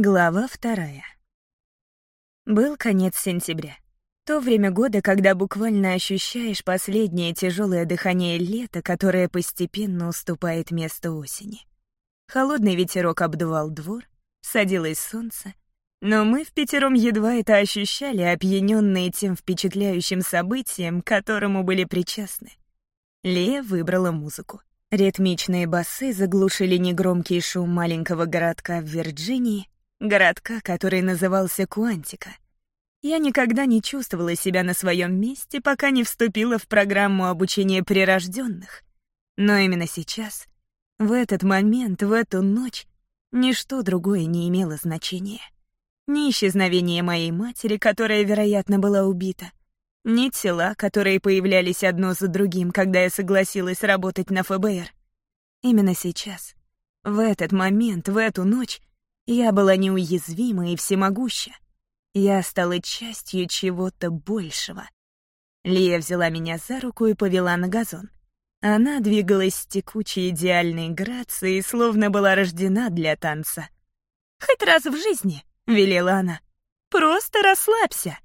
Глава вторая. Был конец сентября. То время года, когда буквально ощущаешь последнее тяжелое дыхание лета, которое постепенно уступает место осени. Холодный ветерок обдувал двор, садилось солнце, но мы в пятером едва это ощущали, опьяненные тем впечатляющим событием, которому были причастны. Лея выбрала музыку. Ритмичные басы заглушили негромкий шум маленького городка в Вирджинии, городка, который назывался Куантика. Я никогда не чувствовала себя на своем месте, пока не вступила в программу обучения прирожденных. Но именно сейчас, в этот момент, в эту ночь, ничто другое не имело значения. Ни исчезновение моей матери, которая, вероятно, была убита, ни тела, которые появлялись одно за другим, когда я согласилась работать на ФБР. Именно сейчас, в этот момент, в эту ночь, я была неуязвима и всемогуща. Я стала частью чего-то большего. Лия взяла меня за руку и повела на газон. Она двигалась с текучей идеальной грацией, словно была рождена для танца. «Хоть раз в жизни», — велела она, — «просто расслабься».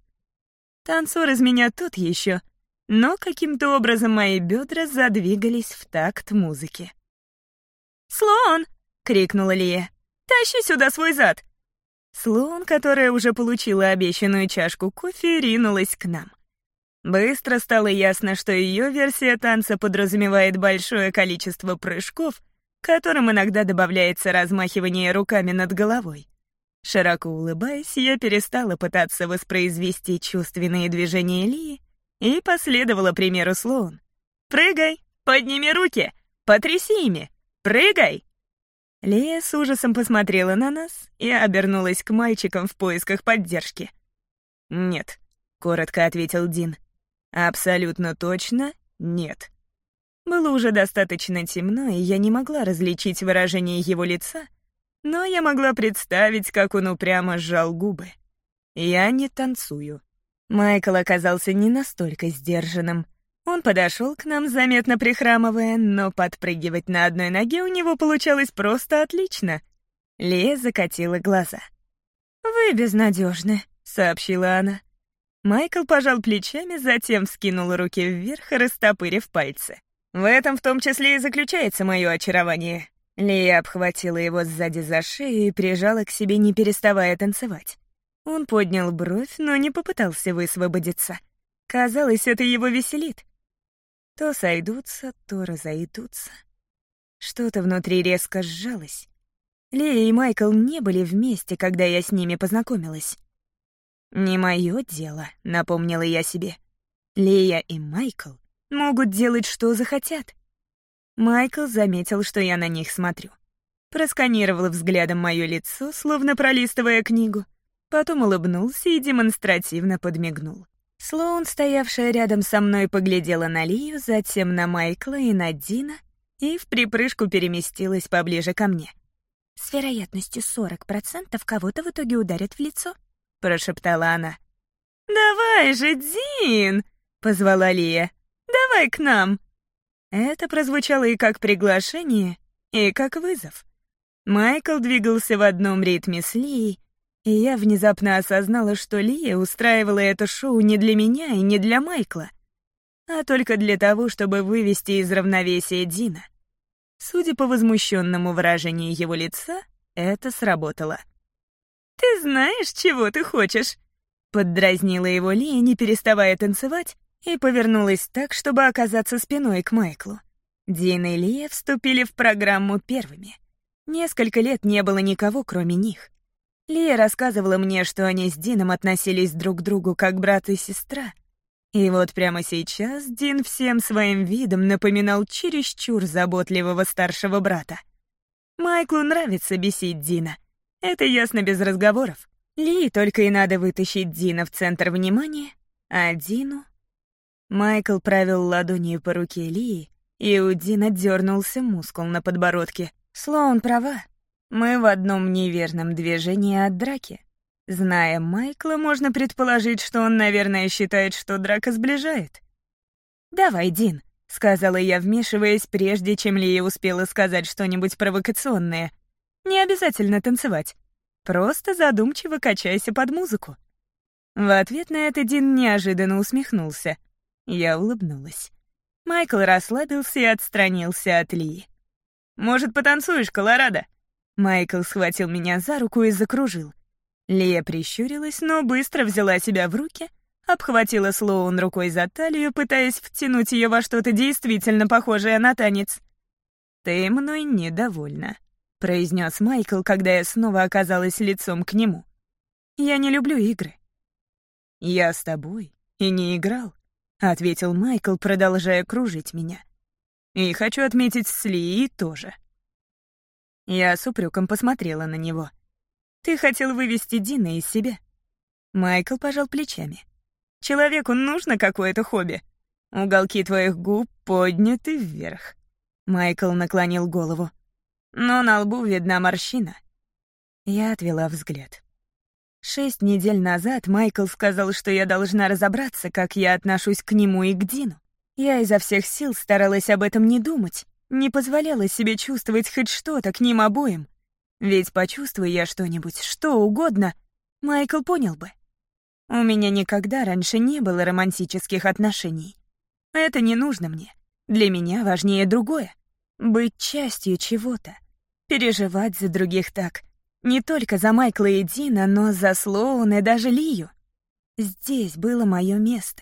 Танцор из меня тут еще, но каким-то образом мои бедра задвигались в такт музыки. «Слон!» — крикнула Лия. Тащи сюда свой зад!» Слон, которая уже получила обещанную чашку кофе, ринулась к нам. Быстро стало ясно, что ее версия танца подразумевает большое количество прыжков, которым иногда добавляется размахивание руками над головой. Широко улыбаясь, я перестала пытаться воспроизвести чувственные движения Лии и последовала примеру слон. «Прыгай! Подними руки! Потряси ими! Прыгай!» Лея с ужасом посмотрела на нас и обернулась к мальчикам в поисках поддержки. «Нет», — коротко ответил Дин. «Абсолютно точно нет». Было уже достаточно темно, и я не могла различить выражение его лица, но я могла представить, как он упрямо сжал губы. «Я не танцую». Майкл оказался не настолько сдержанным. Он подошел к нам, заметно прихрамывая, но подпрыгивать на одной ноге у него получалось просто отлично. Лея закатила глаза. «Вы безнадежны», — сообщила она. Майкл пожал плечами, затем вскинул руки вверх, растопырив пальцы. «В этом в том числе и заключается мое очарование». Лея обхватила его сзади за шею и прижала к себе, не переставая танцевать. Он поднял бровь, но не попытался высвободиться. Казалось, это его веселит. То сойдутся, то разойдутся. Что-то внутри резко сжалось. Лея и Майкл не были вместе, когда я с ними познакомилась. «Не мое дело», — напомнила я себе. «Лея и Майкл могут делать, что захотят». Майкл заметил, что я на них смотрю. Просканировал взглядом мое лицо, словно пролистывая книгу, потом улыбнулся и демонстративно подмигнул. Слоун, стоявшая рядом со мной, поглядела на Лию, затем на Майкла и на Дина и в припрыжку переместилась поближе ко мне. «С вероятностью 40% кого-то в итоге ударят в лицо», — прошептала она. «Давай же, Дин!» — позвала Лия. «Давай к нам!» Это прозвучало и как приглашение, и как вызов. Майкл двигался в одном ритме с Лией, и я внезапно осознала, что Лия устраивала это шоу не для меня и не для Майкла, а только для того, чтобы вывести из равновесия Дина. Судя по возмущенному выражению его лица, это сработало. «Ты знаешь, чего ты хочешь?» Поддразнила его Лия, не переставая танцевать, и повернулась так, чтобы оказаться спиной к Майклу. Дин и Лия вступили в программу первыми. Несколько лет не было никого, кроме них. Лия рассказывала мне, что они с Дином относились друг к другу как брат и сестра. И вот прямо сейчас Дин всем своим видом напоминал чересчур заботливого старшего брата. Майклу нравится бесить Дина. Это ясно без разговоров. Ли только и надо вытащить Дина в центр внимания, а Дину... Майкл правил ладонью по руке Лии, и у Дина дернулся мускул на подбородке. Слоун права. Мы в одном неверном движении от драки. Зная Майкла, можно предположить, что он, наверное, считает, что драка сближает. «Давай, Дин», — сказала я, вмешиваясь, прежде чем Лия успела сказать что-нибудь провокационное. «Не обязательно танцевать. Просто задумчиво качайся под музыку». В ответ на это Дин неожиданно усмехнулся. Я улыбнулась. Майкл расслабился и отстранился от Ли. «Может, потанцуешь, Колорадо?» Майкл схватил меня за руку и закружил. Лия прищурилась, но быстро взяла себя в руки, обхватила Слоун рукой за талию, пытаясь втянуть ее во что-то действительно похожее на танец. «Ты мной недовольна», — произнес Майкл, когда я снова оказалась лицом к нему. «Я не люблю игры». «Я с тобой и не играл», — ответил Майкл, продолжая кружить меня. «И хочу отметить с Лией тоже». Я с упреком посмотрела на него. «Ты хотел вывести Дина из себя». Майкл пожал плечами. «Человеку нужно какое-то хобби. Уголки твоих губ подняты вверх». Майкл наклонил голову. «Но на лбу видна морщина». Я отвела взгляд. Шесть недель назад Майкл сказал, что я должна разобраться, как я отношусь к нему и к Дину. Я изо всех сил старалась об этом не думать, не позволяла себе чувствовать хоть что-то к ним обоим. Ведь почувствуй я что-нибудь, что угодно, Майкл понял бы. У меня никогда раньше не было романтических отношений. Это не нужно мне. Для меня важнее другое — быть частью чего-то, переживать за других так, не только за Майкла и Дина, но за Слоун и даже Лию. Здесь было мое место.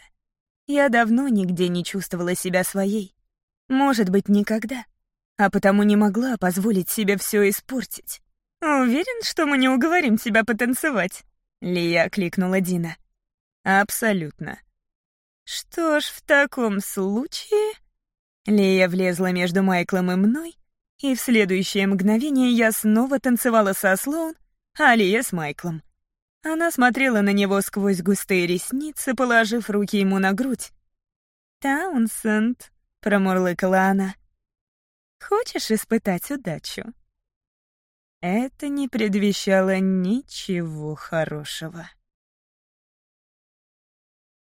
Я давно нигде не чувствовала себя своей. Может быть, никогда. А потому не могла позволить себе все испортить. «Уверен, что мы не уговорим тебя потанцевать?» Лия кликнула Дина. «Абсолютно». «Что ж, в таком случае...» Лия влезла между Майклом и мной, и в следующее мгновение я снова танцевала со Слоун, а Лия с Майклом. Она смотрела на него сквозь густые ресницы, положив руки ему на грудь. «Таунсенд», — промурлыкала она. «Хочешь испытать удачу?» Это не предвещало ничего хорошего.